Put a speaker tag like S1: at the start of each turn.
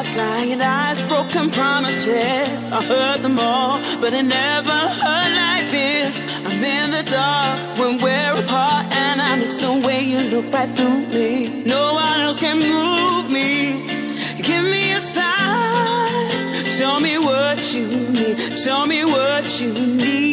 S1: Lost lying eyes, broken promises. I heard them all, but it never hurt like this. I'm in the dark when we're apart, and I miss the way you look right through me. No one else can move me. Give me a sign. Tell me what you need. Tell me what you need.